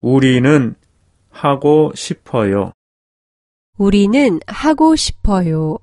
우리는 하고 싶어요. 우리는 하고 싶어요.